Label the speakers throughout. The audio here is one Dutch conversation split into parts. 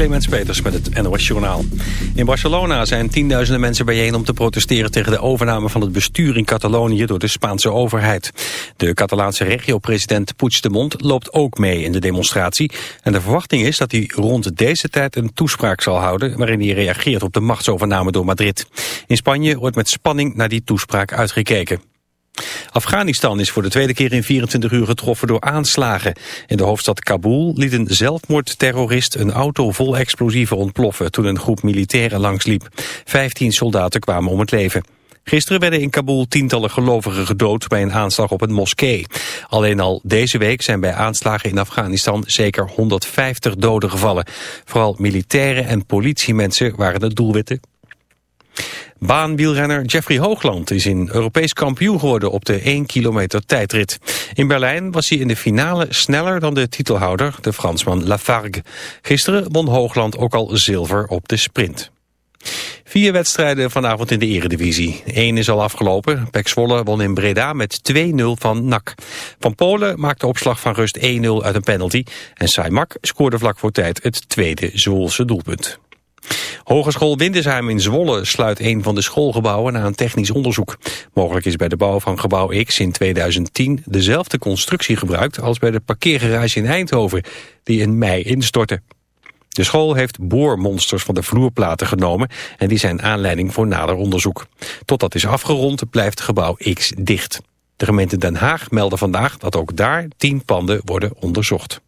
Speaker 1: Clemens Peters met het NOS Journaal. In Barcelona zijn tienduizenden mensen bijeen om te protesteren tegen de overname van het bestuur in Catalonië door de Spaanse overheid. De Catalaanse regio-president Puigdemont loopt ook mee in de demonstratie. En de verwachting is dat hij rond deze tijd een toespraak zal houden waarin hij reageert op de machtsovername door Madrid. In Spanje wordt met spanning naar die toespraak uitgekeken. Afghanistan is voor de tweede keer in 24 uur getroffen door aanslagen. In de hoofdstad Kabul liet een zelfmoordterrorist een auto vol explosieven ontploffen toen een groep militairen langsliep. Vijftien soldaten kwamen om het leven. Gisteren werden in Kabul tientallen gelovigen gedood bij een aanslag op een moskee. Alleen al deze week zijn bij aanslagen in Afghanistan zeker 150 doden gevallen. Vooral militairen en politiemensen waren de doelwitten Baanwielrenner Jeffrey Hoogland is in Europees kampioen geworden op de 1 kilometer tijdrit. In Berlijn was hij in de finale sneller dan de titelhouder, de Fransman Lafargue. Gisteren won Hoogland ook al zilver op de sprint. Vier wedstrijden vanavond in de eredivisie. Eén is al afgelopen. Pek Zwolle won in Breda met 2-0 van NAC. Van Polen maakte opslag van rust 1-0 uit een penalty. En Saimak scoorde vlak voor tijd het tweede Zwolse doelpunt. Hogeschool Windesheim in Zwolle sluit een van de schoolgebouwen na een technisch onderzoek. Mogelijk is bij de bouw van gebouw X in 2010 dezelfde constructie gebruikt als bij de parkeergarage in Eindhoven, die in mei instortte. De school heeft boormonsters van de vloerplaten genomen en die zijn aanleiding voor nader onderzoek. Tot dat is afgerond blijft gebouw X dicht. De gemeente Den Haag meldde vandaag dat ook daar tien panden worden onderzocht.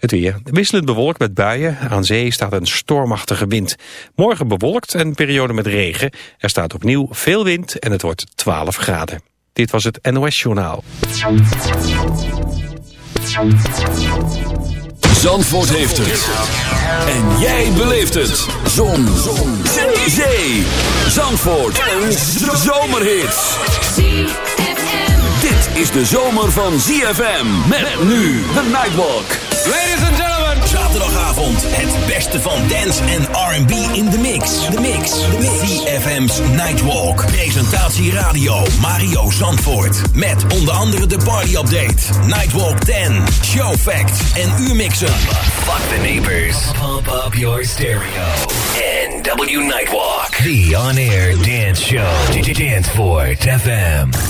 Speaker 1: Het weer wisselend bewolkt met buien. Aan zee staat een stormachtige wind. Morgen bewolkt en periode met regen. Er staat opnieuw veel wind en het wordt 12 graden. Dit was het NOS Journaal.
Speaker 2: Zandvoort heeft het. En jij beleeft het. Zon. Zon. Zee. Zandvoort. Een zomerhit. Dit is de zomer van ZFM. Met nu de Nightwalk.
Speaker 3: Ladies and gentlemen.
Speaker 2: Zaterdagavond het beste van dance en R&B in de mix. De mix. De mix. CFM's Nightwalk. Presentatie radio Mario Zandvoort. Met onder andere de party update. Nightwalk 10. Show fact en U-mixen. Fuck the neighbors. Pump up your stereo. NW Nightwalk. The on-air dance show. Danceport FM.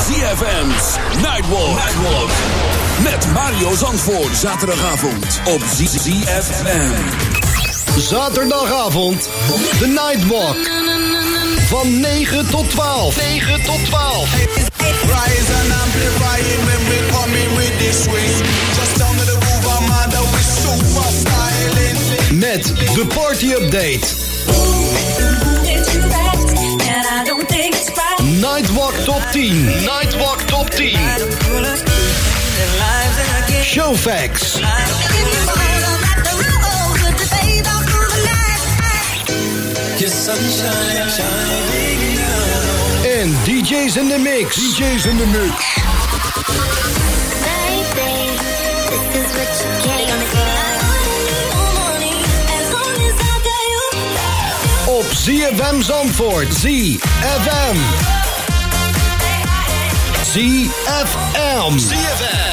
Speaker 4: ZFM's Nightwalk. Nightwalk. Met Mario Zandvoort. Zaterdagavond op ZFM.
Speaker 5: Zaterdagavond. The Nightwalk. Van 9 tot 12. 9 tot 12.
Speaker 6: Rise and amplifying when we come in with this swing. Just down to the groove, I'm under with super styling.
Speaker 5: Met de party update. Nightwalk Top 10. Nightwalk Top 10. Show facts. En DJ's in the mix. DJ's in the mix. Op ZFM Zandvoort. ZFM. ZFM. ZFM.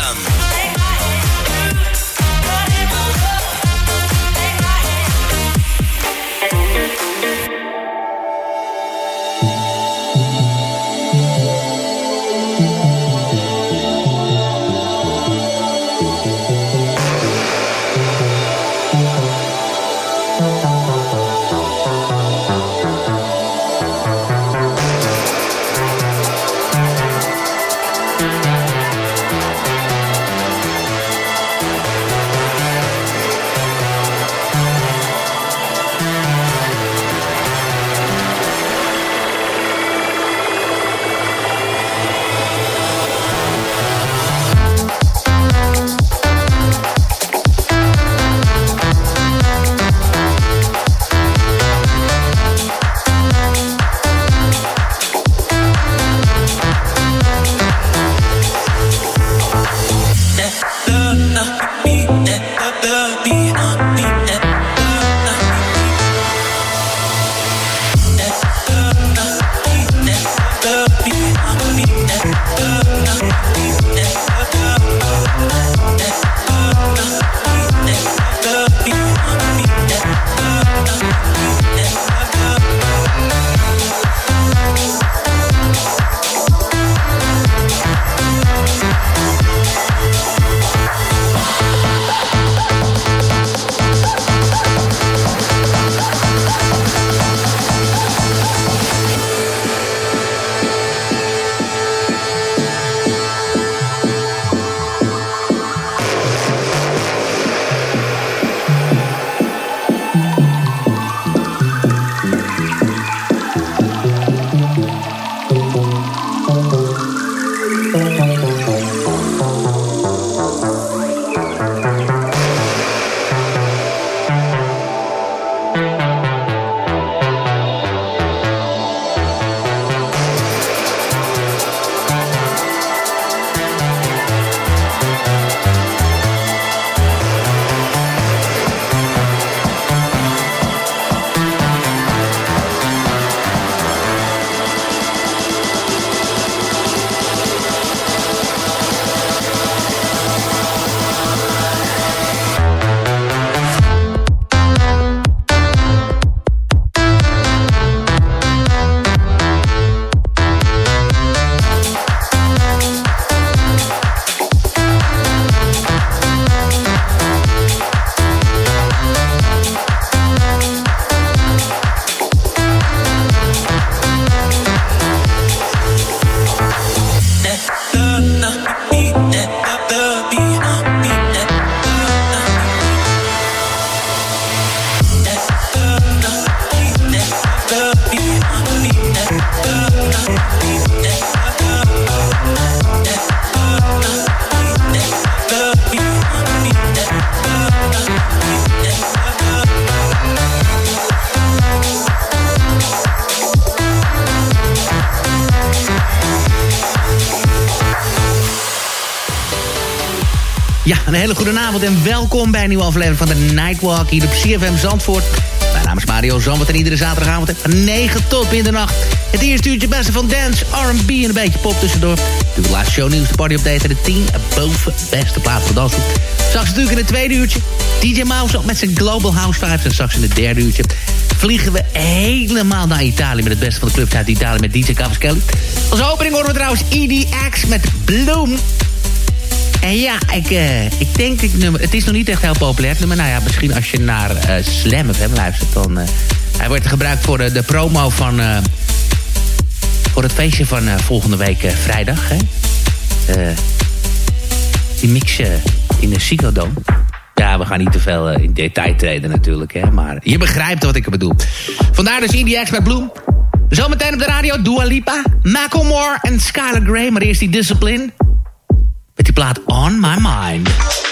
Speaker 7: Ja, een hele goede avond en welkom bij een nieuwe aflevering van de Nightwalk hier op CFM Zandvoort. Mijn naam is Mario Zandvoort en iedere zaterdagavond van 9 tot middernacht. Het eerste uurtje beste van dance, R&B en een beetje pop tussendoor. De laatste shownieuws, de party update en de 10 boven beste plaats van dansgroep. Straks natuurlijk in het tweede uurtje DJ Mouse met zijn Global House Vibes. En straks in het derde uurtje vliegen we helemaal naar Italië... met het beste van de clubs uit Italië met DJ Cavaschelli. Als opening horen we trouwens EDX met Bloom. En ja, ik, uh, ik denk, nummer, het is nog niet echt heel populair nummer. Nou ja, misschien als je naar uh, Slam FM luistert, dan... Uh, hij wordt gebruikt voor de, promo van... voor het feestje van volgende week vrijdag, hè. die mix in de Ziggo Dome. Ja, we gaan niet te veel in detail treden natuurlijk, hè. Maar je begrijpt wat ik bedoel. Vandaar dus EDX met Bloem. Zometeen op de radio Dua Lipa, Macklemore en Skylar Grey. Maar eerst die Discipline met die plaat On My Mind.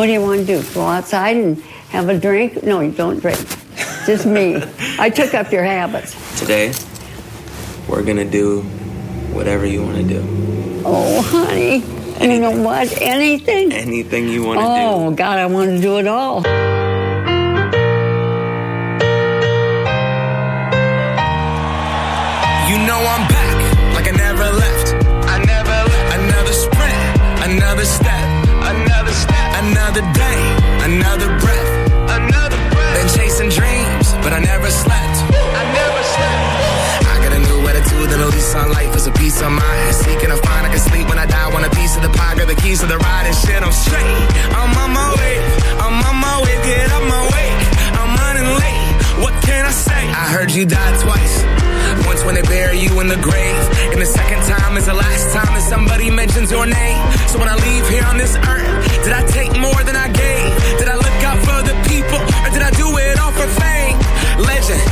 Speaker 8: What do you want to do? Go outside and have a drink? No, you don't drink. Just me. I took up your habits.
Speaker 9: Today, we're gonna do whatever you want to do.
Speaker 8: Oh, honey. You know what? Anything?
Speaker 9: Anything you want to do.
Speaker 8: Oh, God, I want to do it all.
Speaker 6: You know I'm Another day, another breath, another breath. Been chasing dreams, but I never slept. I never slept. I got a new attitude, the new lease on life is a piece of mind. Seeking a find, I can sleep when I die. Want a piece of the pie, got the keys to the ride and shit. I'm straight. I'm on my way. I'm on my way. Get on my way. I'm running late. What can I say? I heard you die twice. Once when they bury you in the grave, and the second time is the last time that somebody mentions your name. So when I leave here on this earth. Did I take more than I gave? Did I look out for the people? Or did I do it all for fame? Legend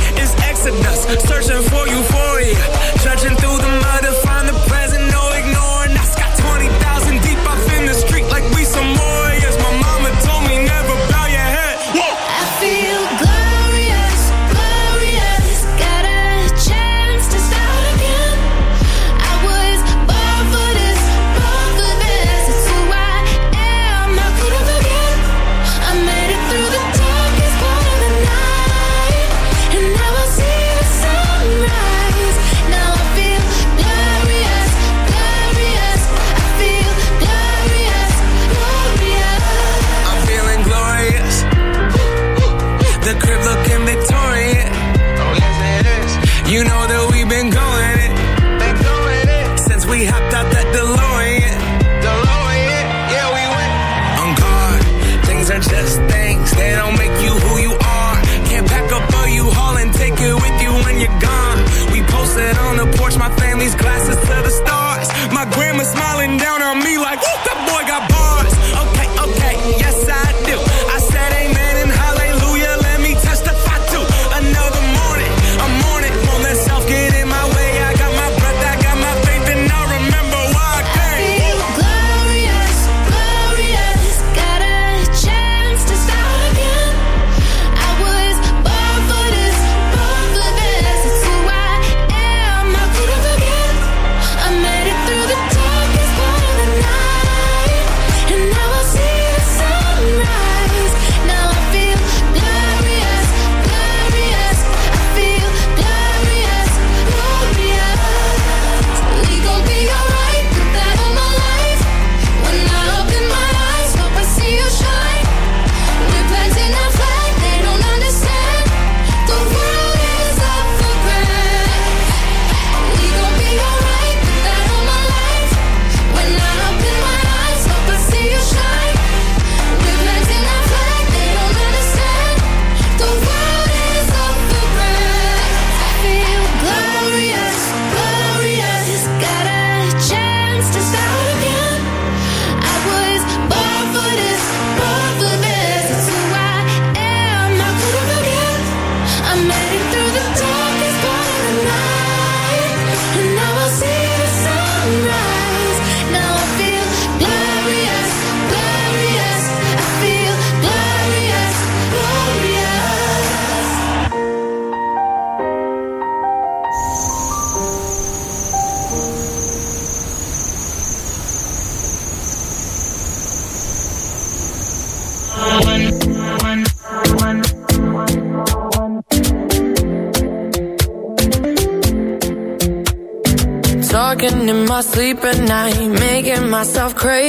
Speaker 10: drive crazy.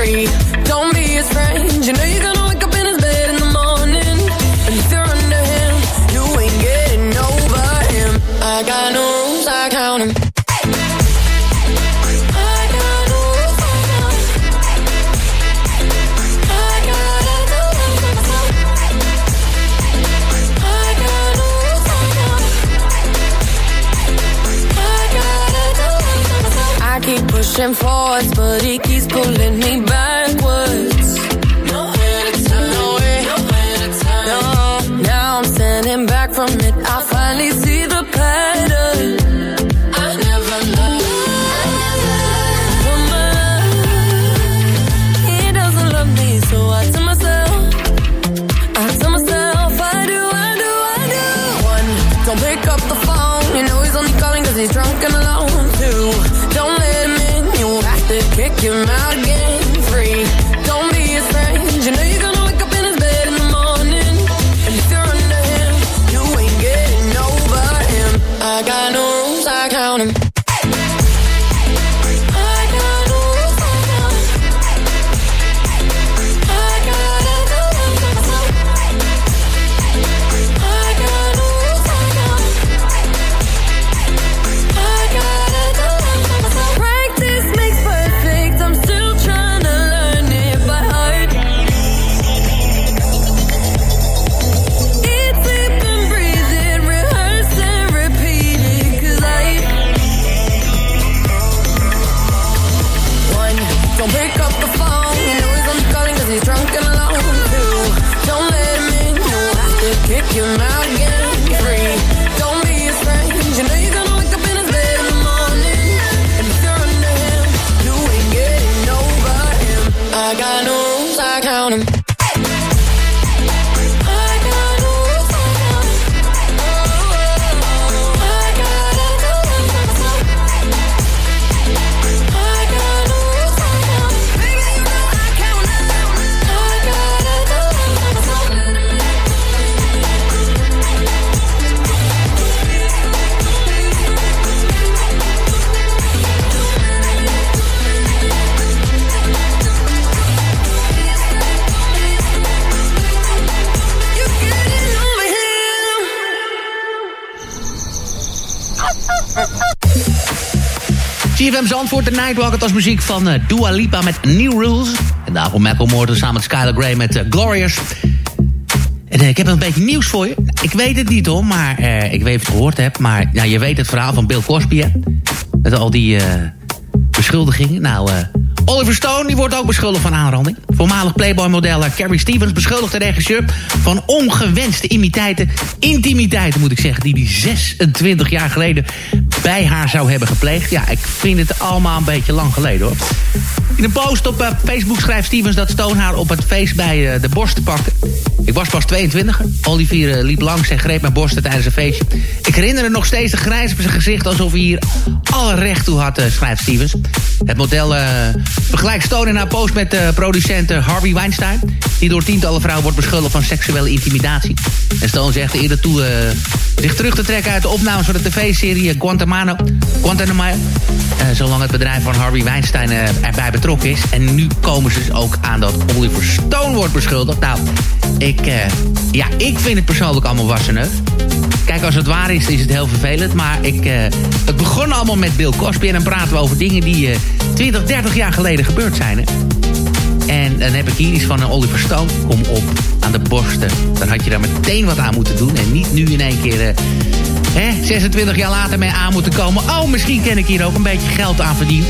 Speaker 10: free. Don't be his friend, you know you're gonna. reaching for but he keeps pulling me back.
Speaker 3: CFM Zandvoort, de Nightwalk. Het was muziek van eh, Dua Lipa met New Rules. En daarvoor Macklemore samen met Skylar Grey met eh, Glorious. En eh, ik heb een beetje nieuws voor je. Ik weet het niet hoor, maar ik weet of je het gehoord hebt. Maar nou, je weet het verhaal van Bill Cosby? Met al die beschuldigingen. Nou, Oliver Stone die wordt ook beschuldigd van aanranding. Voormalig Playboy-model eh, Carrie Stevens beschuldigt de regisseur... van ongewenste imiteiten, intimiteiten moet ik zeggen... die hij 26 jaar geleden bij haar zou hebben gepleegd. Ja, ik vind het allemaal een beetje lang geleden hoor. In een post op eh, Facebook schrijft Stevens dat Stone haar op het feest bij eh, de borsten pakte. Ik was pas 22. Olivier eh, liep langs en greep mijn borsten tijdens een feestje. Ik herinner er nog steeds de grijs op zijn gezicht... alsof hij hier alle recht toe had, eh, schrijft Stevens. Het model eh vergelijkt Stone in haar post met de producent eh, Harvey Weinstein... die door tientallen vrouwen wordt beschuldigd van seksuele intimidatie. En Stone zegt eerder toe eh, zich terug te trekken uit de opnames... van de tv-serie Guantanamo. Guantanamo eh, zolang het bedrijf van Harvey Weinstein eh, erbij betrokken is. En nu komen ze dus ook aan dat Oliver Stone wordt beschuldigd. Nou, ik, eh, ja, ik vind het persoonlijk allemaal wasseneuf. Kijk, als het waar is, is het heel vervelend. Maar ik, eh, het begon allemaal met Bill Cosby. En dan praten we over dingen die eh 20, 30 jaar geleden gebeurd zijn. Hè? En dan heb ik hier iets van een Oliver Stone. Kom op, aan de borsten. Dan had je daar meteen wat aan moeten doen. En niet nu in één keer... eh, hè, 26 jaar later mee aan moeten komen. Oh, misschien ken ik hier ook een beetje geld aan verdiend.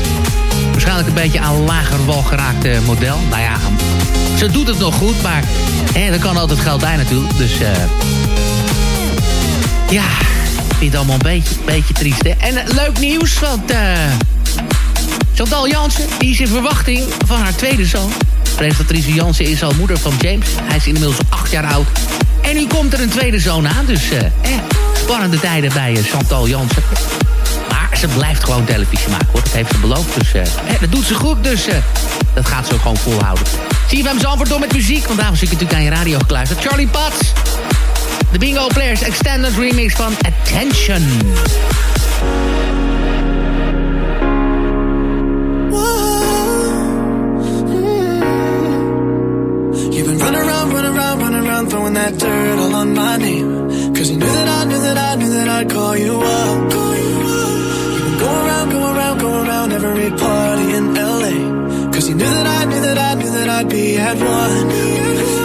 Speaker 3: Waarschijnlijk een beetje aan lager wal geraakt eh, model. Nou ja, ze doet het nog goed, maar hè, er kan altijd geld bij natuurlijk. Dus eh ja, vind het allemaal een beetje, beetje triest. Hè? En eh, leuk nieuws, want eh Chantal Jansen is in verwachting van haar tweede zoon. Presentatrice Jansen is al moeder van James. Hij is inmiddels acht jaar oud. En nu komt er een tweede zoon aan, dus eh, eh, spannende tijden bij Chantal Jansen. Maar ze blijft gewoon televisie maken, hoor. Dat heeft ze beloofd, dus eh, dat doet ze goed. Dus dat gaat ze ook gewoon volhouden. Zie je hem Zandvoort door met muziek, want daarom zit ik natuurlijk aan je radio gekluisterd. Charlie Potts, de Bingo Players Extended Remix van Attention.
Speaker 11: You've throwing that dirt all on my name. Cause you knew that I knew that I knew that I'd call you up. You've been going around, going around, going around every party in LA. Cause you knew that I knew that I knew that I'd be at one.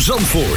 Speaker 2: Zandvoort.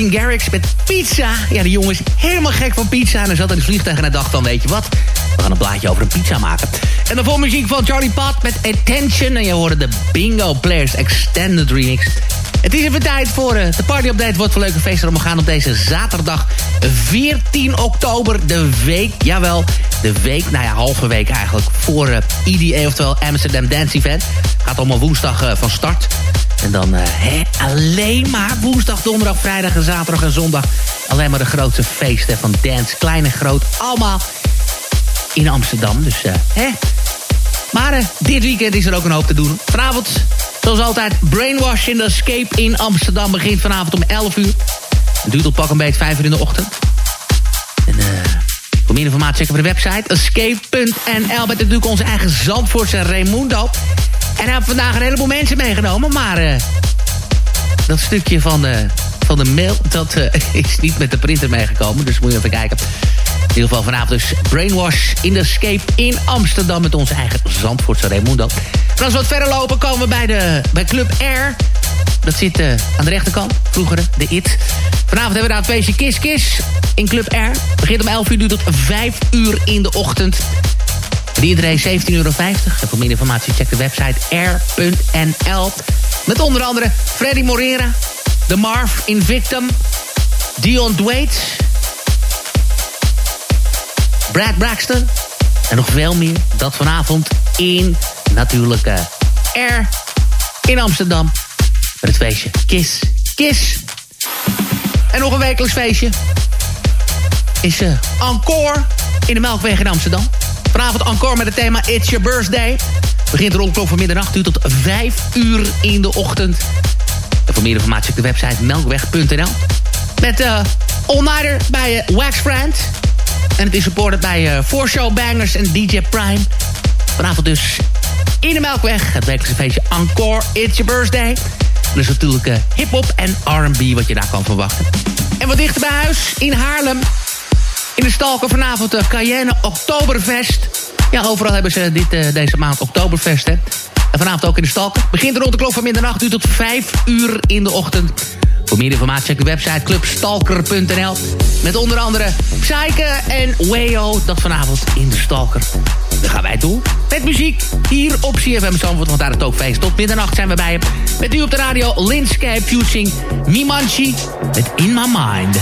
Speaker 3: Martin Garrix met pizza. Ja, de jongen is helemaal gek van pizza. En hij zat in het vliegtuig en hij dacht weet je wat... We gaan een plaatje over een pizza maken. En dan voor muziek van Charlie Pat met Attention. En je hoorde de Bingo Players Extended Remix. Het is even tijd voor uh, de party update. Wat voor leuke feesten er gaan op deze zaterdag 14 oktober. De week, jawel, de week, nou ja, halve week eigenlijk... voor uh, oftewel Amsterdam Dance Event. Gaat allemaal woensdag uh, van start. En dan uh, hè, alleen maar woensdag, donderdag, vrijdag en zaterdag en zondag. Alleen maar de grootste feesten van dance. Klein en groot, allemaal in Amsterdam. Dus uh, hè, Maar eh, dit weekend is er ook een hoop te doen. Vanavond, zoals altijd, Brainwash in de Escape in Amsterdam... begint vanavond om 11 uur. Het duurt tot pak een beetje 5 uur in de ochtend. En eh, voor meer informatie checken we de website escape.nl... met natuurlijk onze eigen Zandvoortse Raimundo. En hij heeft vandaag een heleboel mensen meegenomen, maar... eh, dat stukje van de, van de mail, dat eh, is niet met de printer meegekomen. Dus moet je even kijken. In ieder geval vanavond dus Brainwash in de Escape in Amsterdam... met onze eigen Zandvoortse Raimundo. En als we wat verder lopen komen we bij, de, bij Club Air. Dat zit eh, aan de rechterkant, vroeger de IT. Vanavond hebben we daar het feestje Kiss Kiss in Club Air. Begint om 11 uur, duurt tot 5 uur in de ochtend. Iedereen 17,50 euro. En voor meer informatie check de website air.nl. Met onder andere Freddy Morera, The Marv in Victim, Dion Dwaits, Brad Braxton en nog veel meer. Dat vanavond in natuurlijk eh, Air in Amsterdam. Met het feestje Kiss Kiss. En nog een wekelijks feestje is eh Encore in de Melkweg in Amsterdam. Vanavond Encore met het thema It's Your Birthday. Begint rond klok van middernacht uur tot 5 uur in de ochtend. En voor meer informatie op de website melkweg.nl. Met eh All-Nighter bij eh, Wax Friend. En het is supported bij Show Bangers en DJ Prime. Vanavond dus in de Melkweg. Het wekelijkse feestje Encore It's Your Birthday. Dus natuurlijk eh, hip-hop en RB wat je daar kan verwachten. En wat dichter bij huis in Haarlem. In de Stalker vanavond de Cayenne Oktoberfest. Ja, overal hebben ze dit, eh, deze maand Oktoberfest, hè. En vanavond ook in de Stalker. Begint rond de klok van middernacht uur tot 5 uur in de ochtend. Voor meer informatie check de website clubstalker.nl. Met onder andere Psyche en Weo. Dat vanavond in de Stalker. Dan gaan wij doen met muziek hier op CFM Zandvoort. Want daar het ook feest. Tot middernacht zijn we bij je. Met u op de radio Linscape Fusing Mimanchi met In My Mind.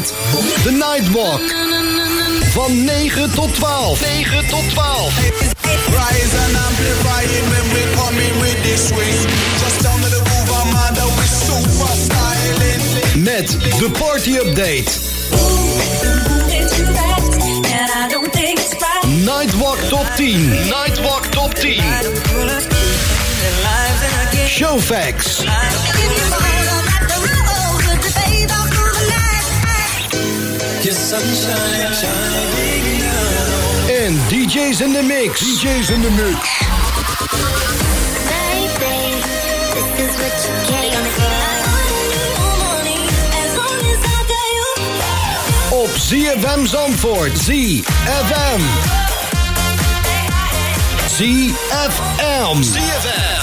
Speaker 11: avond. The
Speaker 5: Nightwalk.
Speaker 12: Van 9 tot 12. 9 tot 12.
Speaker 6: Rise and amplify it when we're coming with this. Just down to the groove, I'm super styling.
Speaker 12: Met de party update. Nightwalk top 10. Nightwalk top 10. Showfax. En DJ's in the mix. DJ's in the mix. This is on Op ZFM Zandvoort. ZFM. ZFM. ZFM.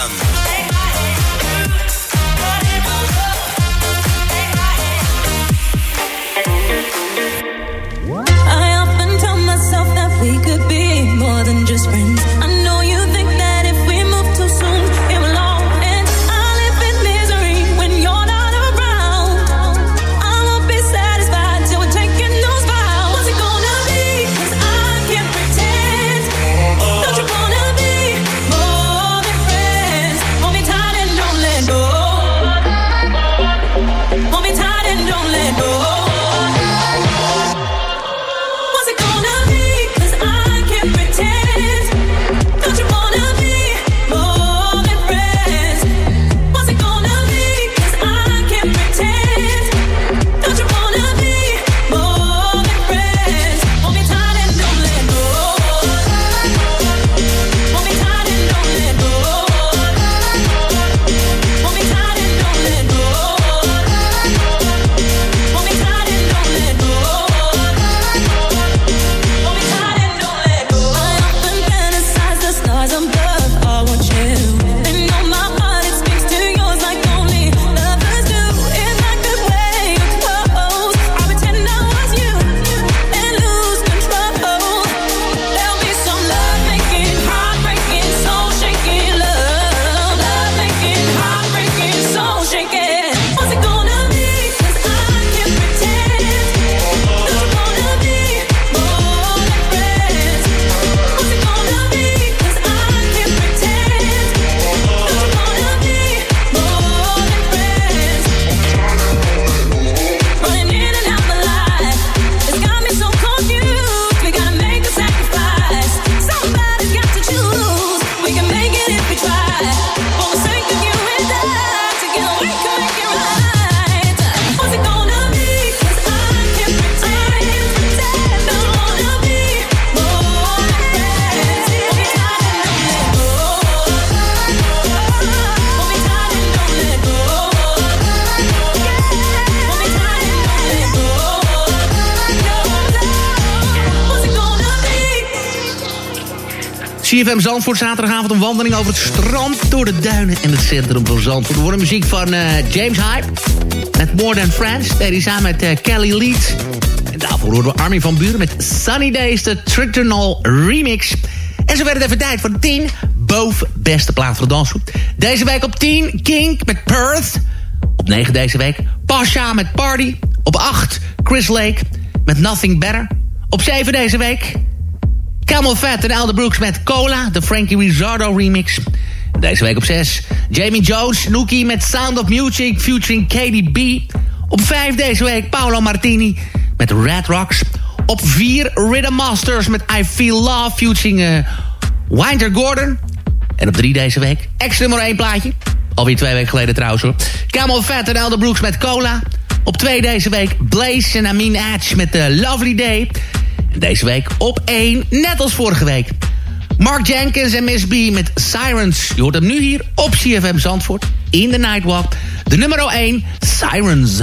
Speaker 3: CFM Zandvoort, zaterdagavond een wandeling over het strand... door de duinen en het centrum van Zandvoort. We horen muziek van uh, James Hype met More Than Friends. Deed hij samen met uh, Kelly Leeds. En daarvoor horen we Armin van Buren met Sunny Days, de Tritonal Remix. En zo werd het even tijd voor de 10 boven beste plaat voor de dansgroep. Deze week op 10 Kink met Perth. Op 9 deze week Pasha met Party. Op 8 Chris Lake met Nothing Better. Op 7 deze week Camel Fat en Elder Brooks met Cola, de Frankie Rizzardo remix. Deze week op 6 Jamie Jones, Nookie met Sound of Music featuring KDB. Op 5 deze week Paolo Martini met Red Rocks. Op 4 Rhythm Masters met I Feel Love featuring uh, Winder Gordon. En op 3 deze week extra nummer 1 plaatje. Alweer twee weken geleden trouwens hoor. Camel Fat en Elder Brooks met Cola. Op 2 deze week Blaze en Amin Edge met The Lovely Day. Deze week op 1, net als vorige week. Mark Jenkins en Miss B met Sirens. Je hoort hem nu hier op CFM Zandvoort in de Nightwalk. De nummer 1, Sirens.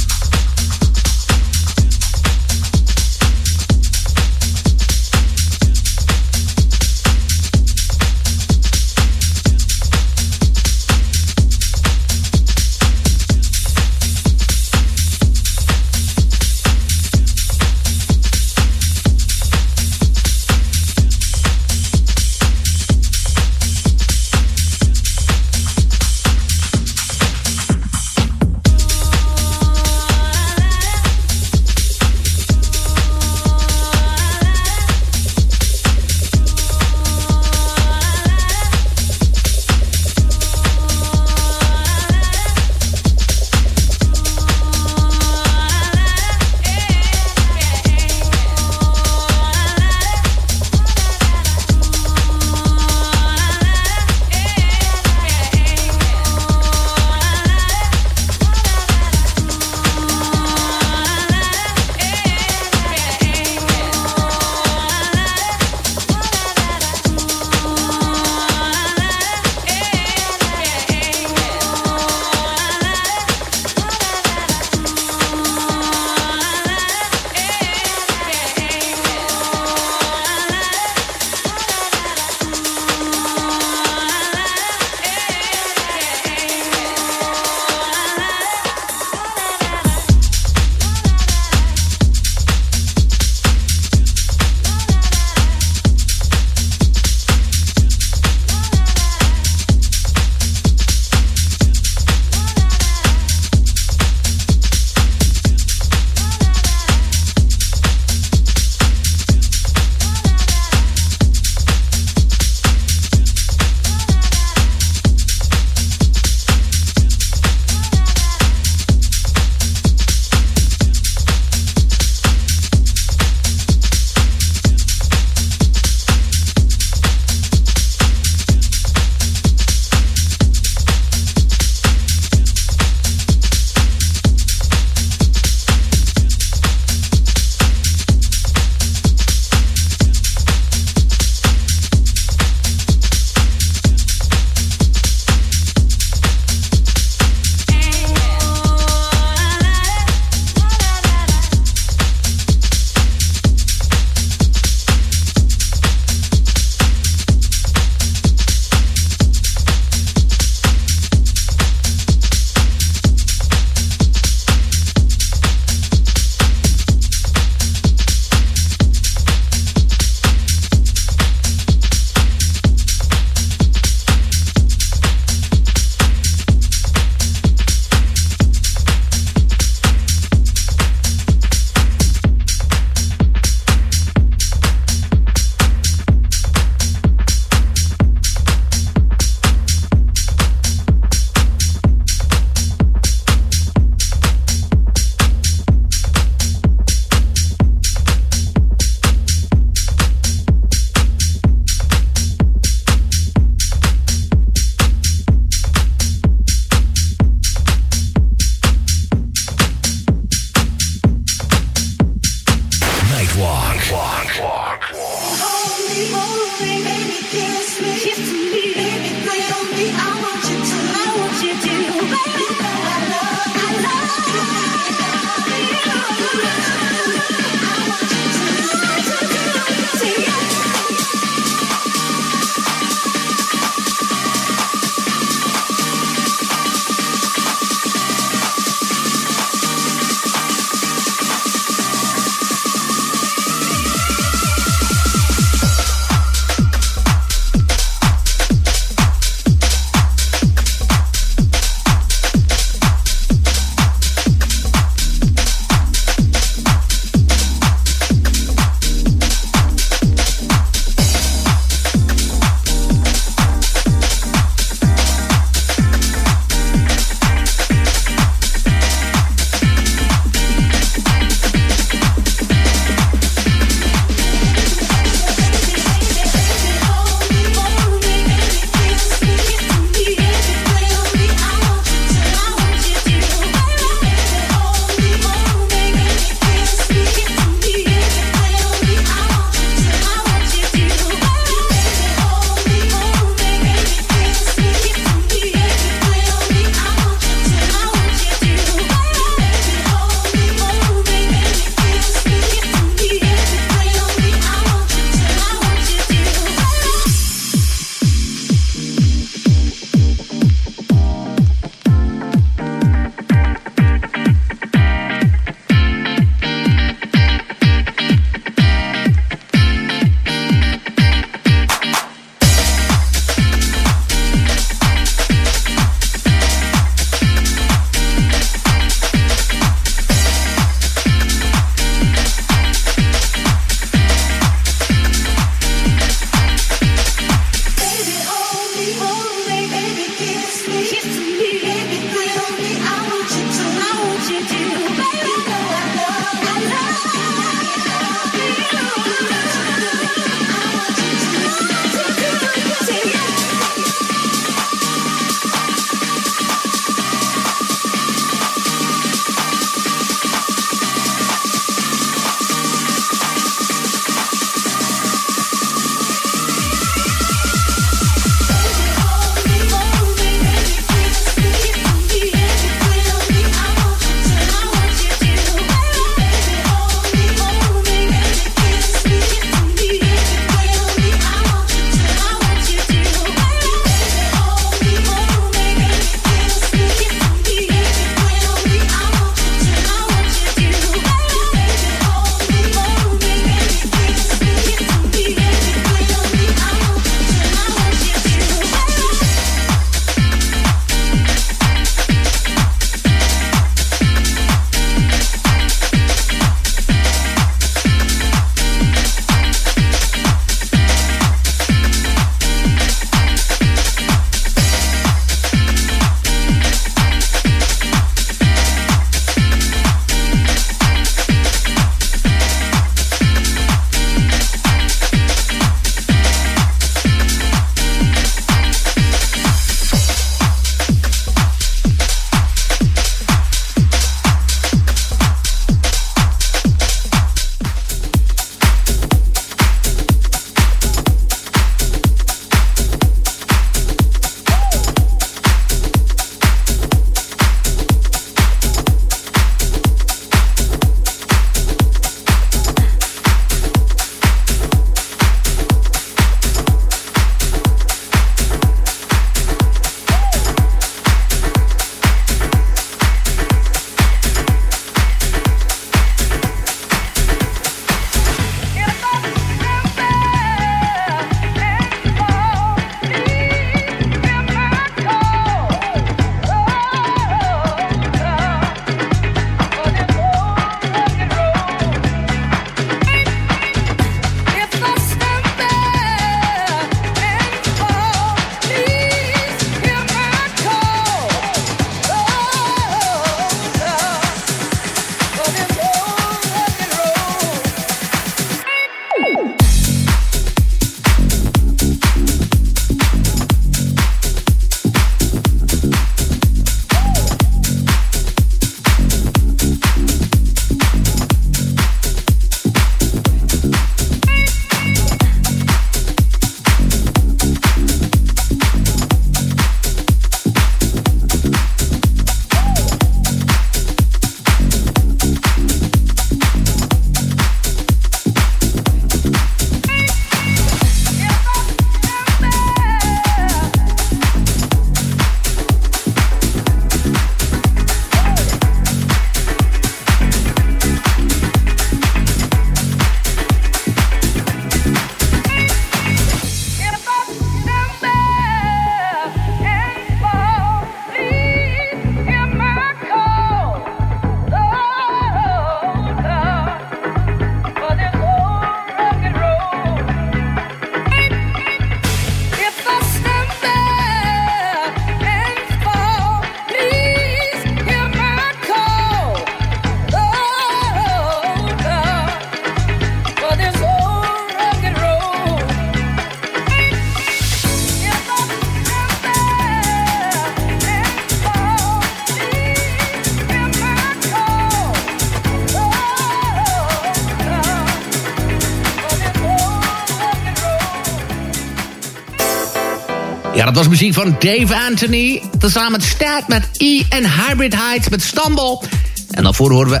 Speaker 3: Muziek van Dave Anthony. Tezamen met Stad met E en Hybrid Heights met Stumble. En daarvoor horen we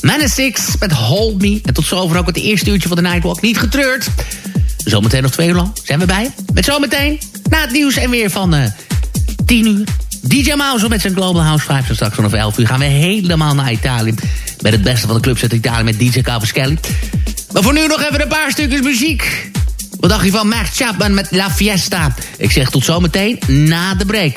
Speaker 3: Menace met Hold Me. En tot zover ook het eerste uurtje van de Nightwalk. Niet getreurd. Zometeen nog twee uur lang zijn we bij. Met zometeen na het nieuws en weer van uh, 10 uur. DJ Mouse met zijn Global House Vibes. En straks vanaf 11 uur gaan we helemaal naar Italië. Met het beste van de clubs uit Italië met DJ Cavaschelli. Maar voor nu nog even een paar stukjes muziek. Wat dacht je van Max Chapman met La Fiesta? Ik zeg tot zometeen na de break.